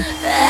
Yeah.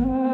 Mm-hmm.